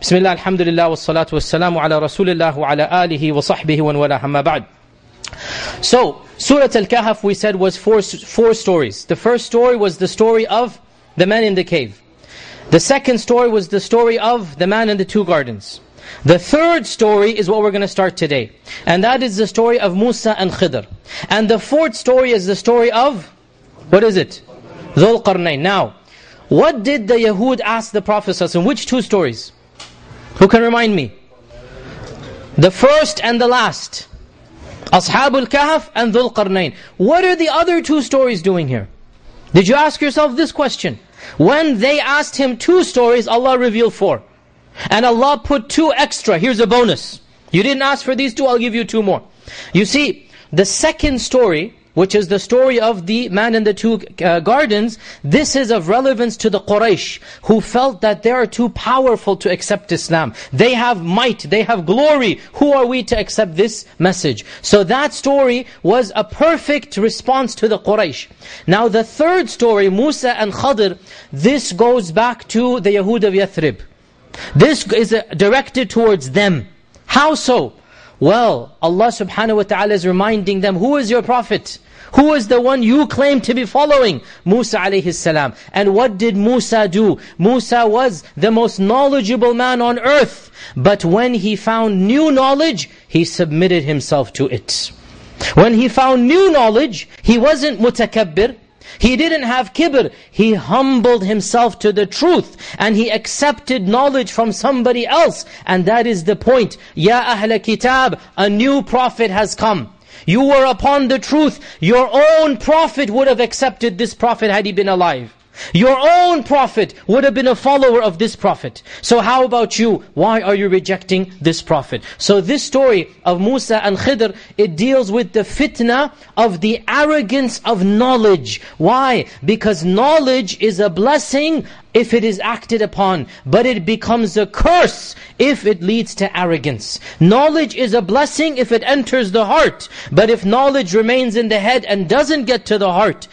بسم الله الحمد لله والصلاة والسلام على رسول الله وعلى آله وصحبه ومن والاه أما بعد So, Surah Al-Kahf we said was four, four stories. The first story was the story of the man in the cave. The second story was the story of the man in the two gardens. The third story is what we're going to start today. And that is the story of Musa and Khidr. And the fourth story is the story of, what is it? Dhul Qarnayn. Now, what did the Yahud ask the Prophet ﷺ? Which two stories? Who can remind me? The first and the last. Ashabul Kahf and Dhul Qarnayn. What are the other two stories doing here? Did you ask yourself this question? When they asked him two stories, Allah revealed four. And Allah put two extra. Here's a bonus. You didn't ask for these two, I'll give you two more. You see, the second story which is the story of the man in the two uh, gardens, this is of relevance to the Quraysh, who felt that they are too powerful to accept Islam. They have might, they have glory. Who are we to accept this message? So that story was a perfect response to the Quraysh. Now the third story, Musa and Khadr, this goes back to the Yahud of Yathrib. This is uh, directed towards them. How so? Well, Allah subhanahu wa ta'ala is reminding them, who is your prophet? Who is the one you claim to be following? Musa alayhi salam. And what did Musa do? Musa was the most knowledgeable man on earth. But when he found new knowledge, he submitted himself to it. When he found new knowledge, he wasn't mutakabbir, he didn't have kibr. He humbled himself to the truth. And he accepted knowledge from somebody else. And that is the point. Ya Ahl Kitab, a new prophet has come. You were upon the truth. Your own prophet would have accepted this prophet had he been alive. Your own prophet would have been a follower of this prophet. So how about you? Why are you rejecting this prophet? So this story of Musa and Khidr, it deals with the fitna of the arrogance of knowledge. Why? Because knowledge is a blessing if it is acted upon, but it becomes a curse if it leads to arrogance. Knowledge is a blessing if it enters the heart, but if knowledge remains in the head and doesn't get to the heart,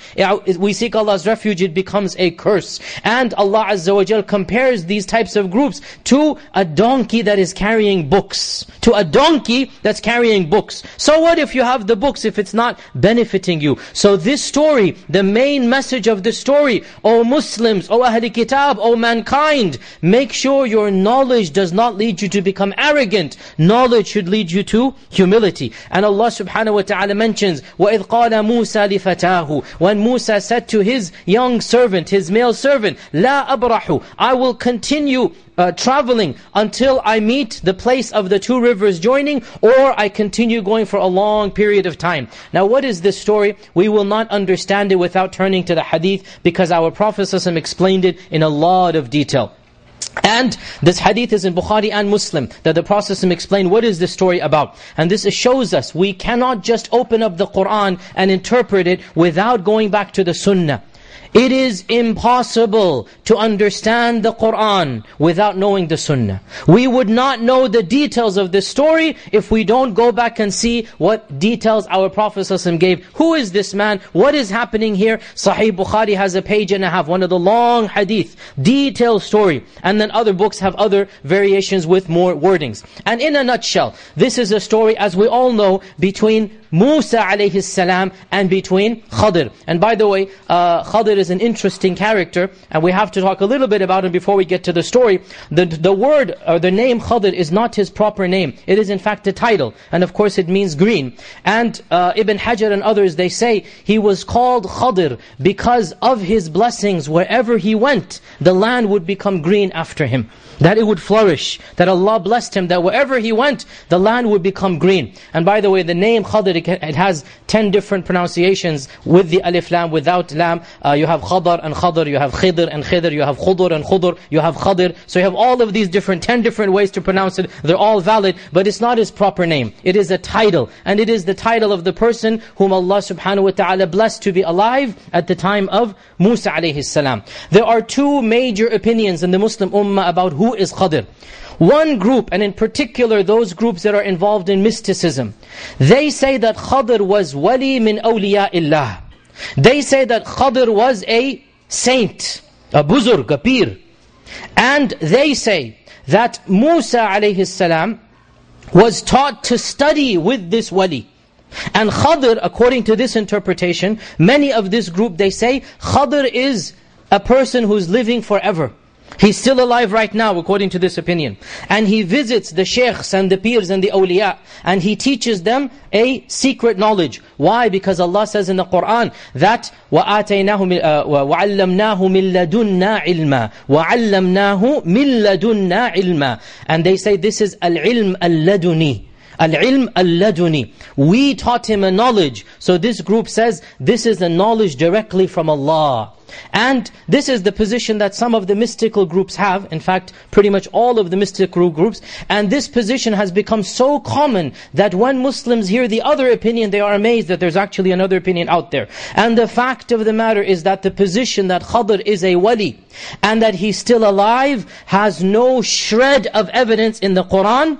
we seek Allah's refuge, it becomes a curse. And Allah Azza wa Jal compares these types of groups to a donkey that is carrying books. To a donkey that's carrying books. So what if you have the books if it's not benefiting you? So this story, the main message of the story, O Muslims, O Ahli Kitab, O mankind, make sure your knowledge does not lead you to become arrogant. Knowledge should lead you to humility. And Allah subhanahu wa ta'ala mentions, وَإِذْ قَالَ مُوسَى لِفَتَاهُ When Musa said to his young servant, his male servant, لَا أَبْرَحُ I will continue uh, traveling until I meet the place of the two rivers joining or I continue going for a long period of time. Now what is this story? We will not understand it without turning to the hadith because our Prophet ﷺ explained it in a lot of detail. And this hadith is in Bukhari and Muslim that the Prophet explained what is this story about. And this shows us we cannot just open up the Qur'an and interpret it without going back to the Sunnah. It is impossible to understand the Qur'an without knowing the Sunnah. We would not know the details of this story if we don't go back and see what details our Prophet ﷺ gave. Who is this man? What is happening here? Sahih Bukhari has a page and a half, one of the long hadith, detailed story. And then other books have other variations with more wordings. And in a nutshell, this is a story, as we all know, between Musa alayhi salam and between Khadr. And by the way, uh, Khadr is an interesting character, and we have to talk a little bit about him before we get to the story. The, the word, or the name Khadr is not his proper name. It is in fact a title, and of course it means green. And uh, Ibn Hajar and others, they say, he was called Khadr because of his blessings. Wherever he went, the land would become green after him. That it would flourish. That Allah blessed him, that wherever he went, the land would become green. And by the way, the name Khadr it, it has 10 different pronunciations with the alif lam, without lam. Uh, you have khadar and khadar, you have khidr and khidr, you have khudur and khudur, you have khadir. So you have all of these different, 10 different ways to pronounce it. They're all valid, but it's not his proper name. It is a title. And it is the title of the person whom Allah subhanahu wa ta'ala blessed to be alive at the time of Musa alayhi salam. There are two major opinions in the Muslim ummah about who is Khadir. One group, and in particular those groups that are involved in mysticism, they say that Khadir was wali min awliya illah. They say that Khadir was a saint, a buzurg, a pir. And they say that Musa alayhi salam was taught to study with this wali. And Khadir, according to this interpretation, many of this group, they say, Khadir is a person who's living forever. He's still alive right now according to this opinion. And he visits the sheikhs and the pirs and the awliya. And he teaches them a secret knowledge. Why? Because Allah says in the Qur'an that وَآتَيْنَاهُ وَعَلَّمْنَاهُ مِن لَدُنَّا عِلْمًا وَعَلَّمْنَاهُ مِن لَدُنَّا عِلْمًا And they say this is al-ilm al-laduni. Al-ilm. We taught him a knowledge. So this group says, this is a knowledge directly from Allah. And this is the position that some of the mystical groups have, in fact, pretty much all of the mystical groups, and this position has become so common that when Muslims hear the other opinion, they are amazed that there's actually another opinion out there. And the fact of the matter is that the position that Khadr is a wali, and that he's still alive, has no shred of evidence in the Qur'an,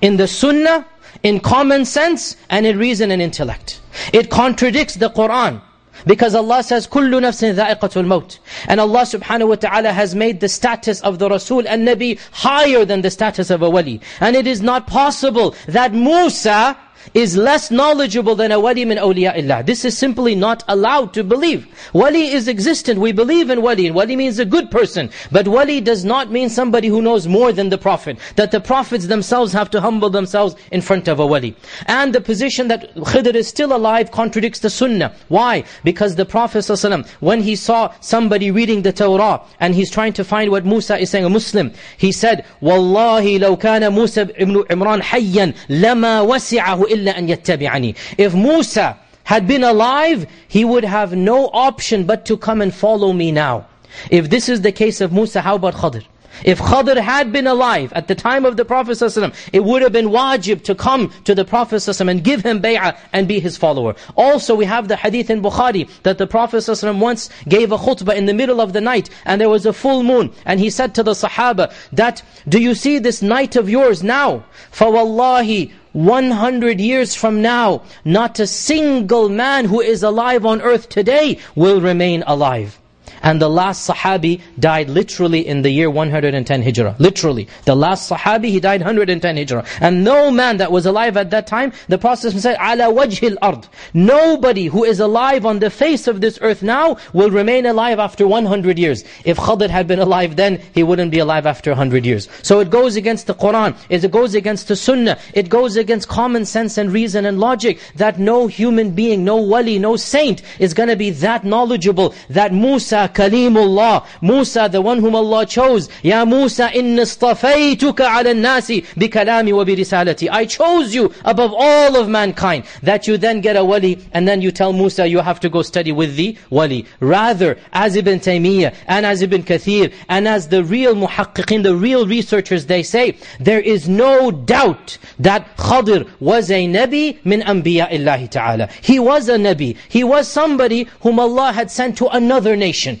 in the Sunnah, in common sense, and in reason and intellect. It contradicts the Qur'an. Because Allah says, كُلُّ نَفْسٍ ذَائِقَةُ الْمَوْتِ And Allah subhanahu wa ta'ala has made the status of the Rasul and Nabi higher than the status of a wali. And it is not possible that Musa is less knowledgeable than a wali min awliya This is simply not allowed to believe. Wali is existent. We believe in wali. And wali means a good person. But wali does not mean somebody who knows more than the Prophet. That the Prophets themselves have to humble themselves in front of a wali. And the position that Khidr is still alive contradicts the sunnah. Why? Because the Prophet ﷺ, when he saw somebody reading the Torah, and he's trying to find what Musa is saying, a Muslim, he said, وَاللَّهِ لَوْ كَانَ مُوسَى ibn Imran حَيًّا لَمَا وَسِعَهُ إِلَّا أَن يَتَّبِعَنِي If Musa had been alive, he would have no option but to come and follow me now. If this is the case of Musa, how about Khadr? If Khadr had been alive at the time of the Prophet ﷺ, it would have been wajib to come to the Prophet ﷺ and give him bay'ah and be his follower. Also we have the hadith in Bukhari that the Prophet ﷺ once gave a khutbah in the middle of the night and there was a full moon and he said to the Sahaba that, do you see this night of yours now? فَوَاللَّهِ 100 years from now, not a single man who is alive on earth today will remain alive. And the last Sahabi died literally in the year 110 Hijrah. Literally. The last Sahabi, he died 110 Hijrah. And no man that was alive at that time, the Prophet said, ala wajhil ard. Nobody who is alive on the face of this earth now will remain alive after 100 years. If Khadir had been alive then, he wouldn't be alive after 100 years. So it goes against the Qur'an. It goes against the Sunnah. It goes against common sense and reason and logic that no human being, no wali, no saint is going to be that knowledgeable that Musa Kalimullah, Musa, the one whom Allah chose. Ya Musa, ala nasi bikalami wa birisalati. I chose you above all of mankind. That you then get a wali, and then you tell Musa you have to go study with the wali. Rather, as Ibn Taymiyyah, and as Ibn Kathir, and as the real muhaqqiqin, the real researchers, they say, there is no doubt that Khadir was a Nabi min anbiya illahi ta'ala. He was a Nabi. He was somebody whom Allah had sent to another nation.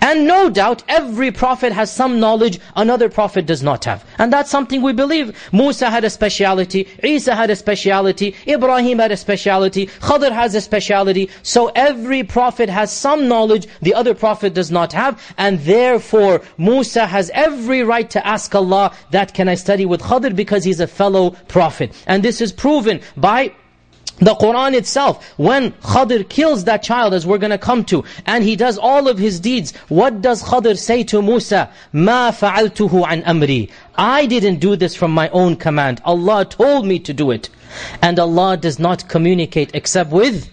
And no doubt, every prophet has some knowledge another prophet does not have. And that's something we believe. Musa had a speciality, Isa had a speciality, Ibrahim had a speciality, Khadr has a speciality. So every prophet has some knowledge the other prophet does not have. And therefore, Musa has every right to ask Allah, that can I study with Khadr because he's a fellow prophet. And this is proven by the Qur'an itself, when Khadr kills that child, as we're going to come to, and he does all of his deeds, what does Khadr say to Musa? مَا فَعَلْتُهُ عَنْ أَمْرِي I didn't do this from my own command. Allah told me to do it. And Allah does not communicate except with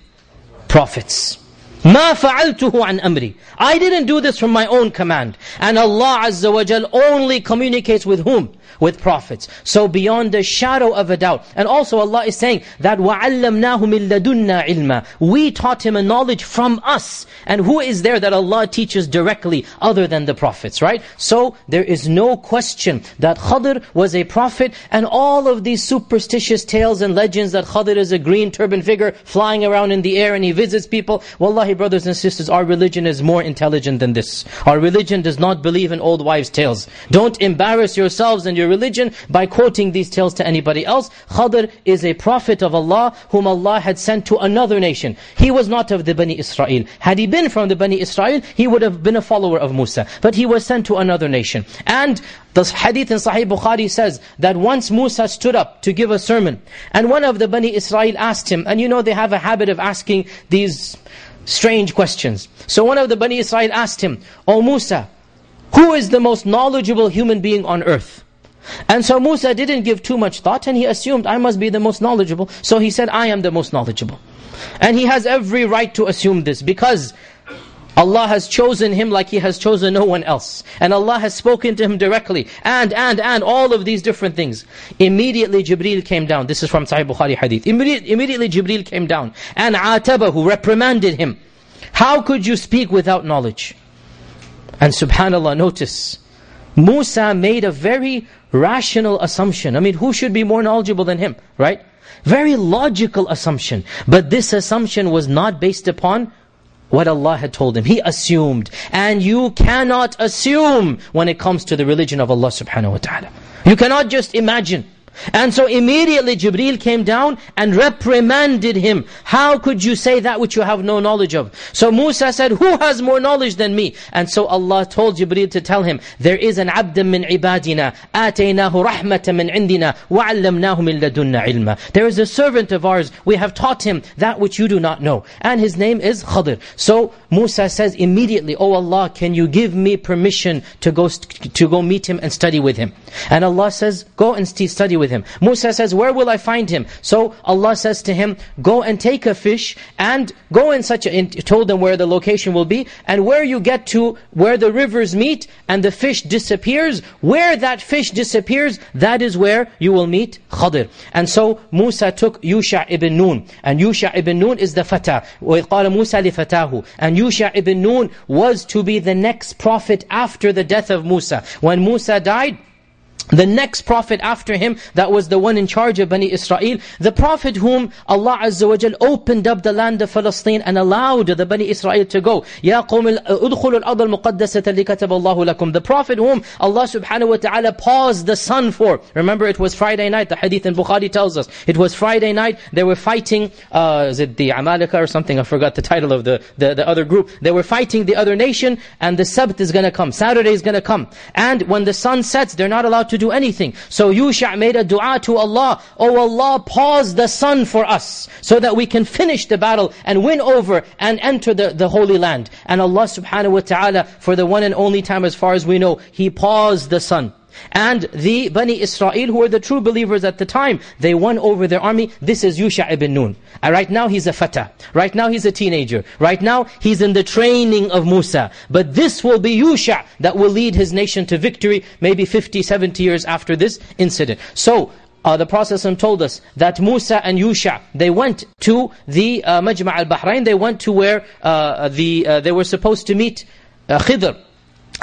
prophets. مَا فَعَلْتُهُ عَنْ أَمْرِي I didn't do this from my own command. And Allah Azza wa Jal only communicates with whom? with prophets. So beyond a shadow of a doubt. And also Allah is saying that وَعَلَّمْنَاهُ مِن لَدُنَّا عِلْمًا We taught him a knowledge from us. And who is there that Allah teaches directly other than the prophets, right? So there is no question that Khadr was a prophet and all of these superstitious tales and legends that Khadr is a green turban figure flying around in the air and he visits people. Wallahi brothers and sisters, our religion is more intelligent than this. Our religion does not believe in old wives' tales. Don't embarrass yourselves and your religion by quoting these tales to anybody else. Khadr is a prophet of Allah whom Allah had sent to another nation. He was not of the Bani Israel. Had he been from the Bani Israel, he would have been a follower of Musa. But he was sent to another nation. And the hadith in Sahih Bukhari says that once Musa stood up to give a sermon, and one of the Bani Israel asked him, and you know they have a habit of asking these strange questions. So one of the Bani Israel asked him, O Musa, who is the most knowledgeable human being on earth? And so Musa didn't give too much thought and he assumed, I must be the most knowledgeable. So he said, I am the most knowledgeable. And he has every right to assume this because Allah has chosen him like He has chosen no one else. And Allah has spoken to him directly. And, and, and, all of these different things. Immediately Jibreel came down. This is from Sahih Bukhari hadith. Immediately, immediately Jibreel came down. And who reprimanded him. How could you speak without knowledge? And subhanAllah, notice, Musa made a very rational assumption. I mean, who should be more knowledgeable than him, right? Very logical assumption. But this assumption was not based upon what Allah had told him. He assumed. And you cannot assume when it comes to the religion of Allah subhanahu wa ta'ala. You cannot just imagine. And so immediately Jibreel came down and reprimanded him. How could you say that which you have no knowledge of? So Musa said, who has more knowledge than me? And so Allah told Jibreel to tell him, there is an abdan min ibadina, ataynahu rahmatan min indina, wa'allamnahu min ladunna ilma. There is a servant of ours, we have taught him that which you do not know. And his name is Khadir. So Musa says immediately, Oh Allah, can you give me permission to go to go meet him and study with him? And Allah says, go and study with him. Musa says, where will I find him? So Allah says to him, go and take a fish and go in such a, told them where the location will be, and where you get to, where the rivers meet, and the fish disappears, where that fish disappears, that is where you will meet Khadr. And so Musa took Yusha ibn Nun, and Yusha ibn Nun is the fata. وَإِذْ قَالَ مُوسَى لِفَتَاهُ And Yusha ibn Nun was to be the next prophet after the death of Musa. When Musa died, the next prophet after him, that was the one in charge of Bani Israel, the prophet whom Allah Azza wa Jal opened up the land of Palestine and allowed the Bani Israel to go. يَا قَوْمِ أُدْخُلُوا الْأَرْضَ الْمُقَدَّسَةَ لِكَتَبَ اللَّهُ لَكُمْ The prophet whom Allah subhanahu wa ta'ala paused the sun for. Remember it was Friday night, the hadith in Bukhari tells us. It was Friday night, they were fighting, uh, is it the Amalika or something? I forgot the title of the, the, the other group. They were fighting the other nation and the Sabt is going to come. Saturday is going to come. And when the sun sets, they're not allowed to do anything. So Yusha made a dua to Allah, Oh Allah, pause the sun for us, so that we can finish the battle and win over and enter the, the Holy Land. And Allah subhanahu wa ta'ala, for the one and only time as far as we know, He paused the sun. And the Bani Israel, who were the true believers at the time, they won over their army. This is Yusha ibn Nun. And right now he's a fata. Right now he's a teenager. Right now he's in the training of Musa. But this will be Yusha that will lead his nation to victory, maybe 50, 70 years after this incident. So, uh, the Prophet told us that Musa and Yusha, they went to the uh, Majma' al-Bahrain, they went to where uh, the uh, they were supposed to meet uh, Khidr.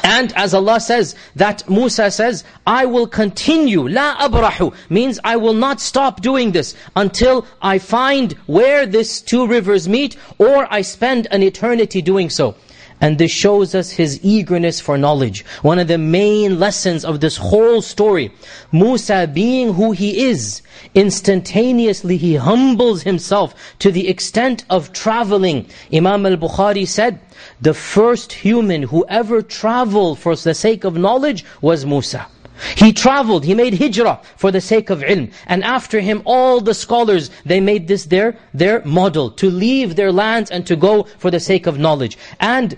And as Allah says, that Musa says, I will continue, la abrahu, means I will not stop doing this until I find where these two rivers meet, or I spend an eternity doing so. And this shows us his eagerness for knowledge. One of the main lessons of this whole story, Musa being who he is, instantaneously he humbles himself to the extent of traveling. Imam al-Bukhari said, the first human who ever traveled for the sake of knowledge was Musa. He traveled, he made hijrah for the sake of ilm. And after him, all the scholars, they made this their, their model, to leave their lands and to go for the sake of knowledge. And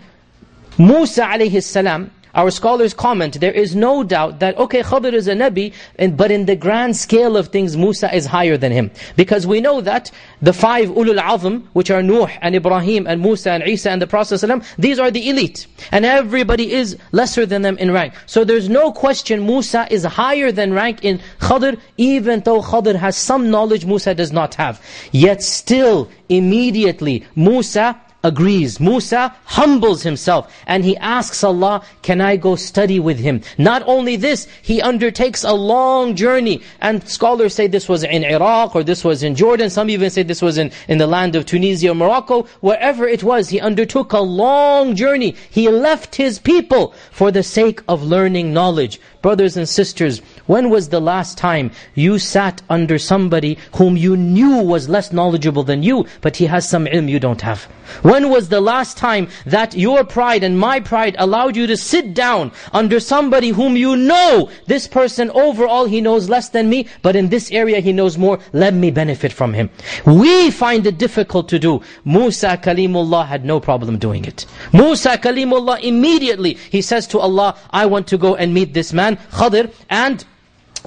Musa alayhi salam, our scholars comment, there is no doubt that, okay, Khadir is a Nabi, but in the grand scale of things, Musa is higher than him. Because we know that the five ulul azm, which are Nuh and Ibrahim and Musa and Isa and the Prophet ﷺ, these are the elite. And everybody is lesser than them in rank. So there's no question Musa is higher than rank in Khadir, even though Khadir has some knowledge Musa does not have. Yet still, immediately, Musa agrees. Musa humbles himself and he asks Allah, can I go study with him? Not only this, he undertakes a long journey. And scholars say this was in Iraq or this was in Jordan. Some even say this was in, in the land of Tunisia or Morocco. Wherever it was, he undertook a long journey. He left his people for the sake of learning knowledge. Brothers and sisters, when was the last time you sat under somebody whom you knew was less knowledgeable than you, but he has some ilm you don't have? When was the last time that your pride and my pride allowed you to sit down under somebody whom you know, this person overall he knows less than me, but in this area he knows more, let me benefit from him. We find it difficult to do. Musa Kalimullah had no problem doing it. Musa Kalimullah immediately, he says to Allah, I want to go and meet this man, Khadir, and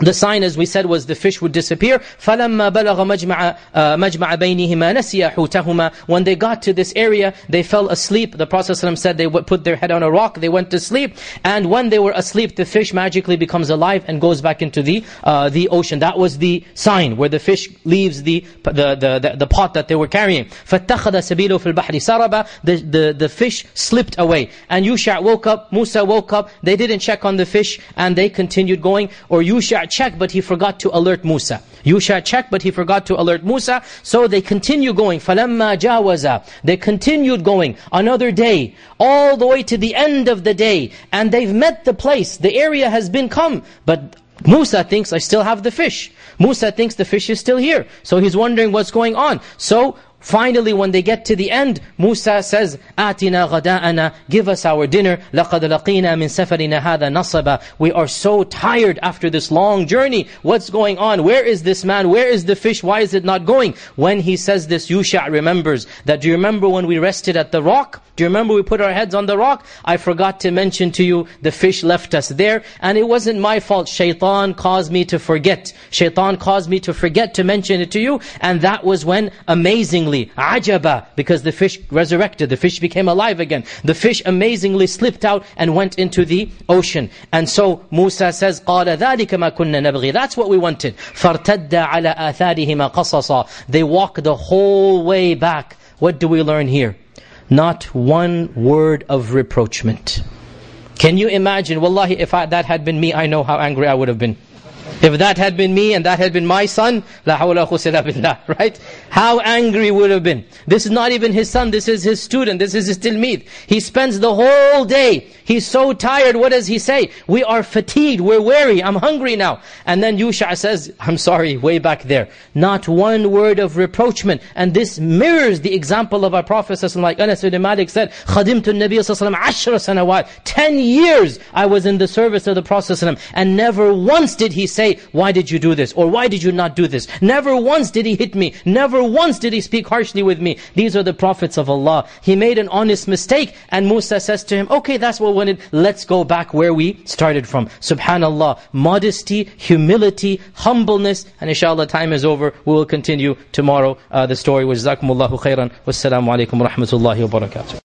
the sign, as we said, was the fish would disappear. فَلَمَّا بَلَغَ مَجْمَعَ, مجمع بَيْنِهِمَا نَسِيَ حُوتَهُمَا When they got to this area, they fell asleep. The Prophet ﷺ said they would put their head on a rock, they went to sleep. And when they were asleep, the fish magically becomes alive and goes back into the uh, the ocean. That was the sign, where the fish leaves the the the, the, the pot that they were carrying. فَاتَّخَذَ سَبِيلُ فِي الْبَحْرِ سَرَبًا the, the, the fish slipped away. And Yusha woke up, Musa woke up, they didn't check on the fish, and they continued going. Or Yusha checked, but he forgot to alert Musa. Yusha checked, but he forgot to alert Musa. So they continue going. فَلَمَّا جَاوَزَا They continued going another day, all the way to the end of the day. And they've met the place. The area has been come. But Musa thinks, I still have the fish. Musa thinks the fish is still here. So he's wondering what's going on. So Finally, when they get to the end, Musa says, آتنا غداءنا, give us our dinner. لَقَدْ لَقِينَا مِنْ سَفَرِنَا هَذَا نَصَبًا We are so tired after this long journey. What's going on? Where is this man? Where is the fish? Why is it not going? When he says this, Yusha remembers that, do you remember when we rested at the rock? Do you remember we put our heads on the rock? I forgot to mention to you, the fish left us there. And it wasn't my fault. Shaitan caused me to forget. Shaitan caused me to forget to mention it to you. And that was when, amazingly, ajaba, because the fish resurrected, the fish became alive again. The fish amazingly slipped out and went into the ocean. And so Musa says, قَالَ ذَلِكَ مَا كُنَّ نَبْغِي That's what we wanted. فَارْتَدَّ عَلَى آثَارِهِمَا قَصَصًا They walk the whole way back. What do we learn here? Not one word of reproachment. Can you imagine, wallahi, if I, that had been me, I know how angry I would have been. If that had been me and that had been my son, la hawla billah, right? How angry would have been. This is not even his son, this is his student, this is his tilmeed. He spends the whole day, he's so tired, what does he say? We are fatigued, we're weary, I'm hungry now. And then Yusha says, I'm sorry, way back there. Not one word of reproachment. And this mirrors the example of our Prophet like Anas ibn Malik said, خَدِمْتُ النَّبِيَ صَلَّى اللَّهُ عَشْرَ سَنَوَاتٍ Ten years I was in the service of the Prophet and never once did he say, why did you do this? Or why did you not do this? Never once did he hit me. Never once did he speak harshly with me. These are the prophets of Allah. He made an honest mistake and Musa says to him, okay, that's what we wanted. Let's go back where we started from. Subhanallah. Modesty, humility, humbleness. And inshallah time is over. We will continue tomorrow uh, the story. Jazakumullahu khairan. Wassalamu alaikum wa.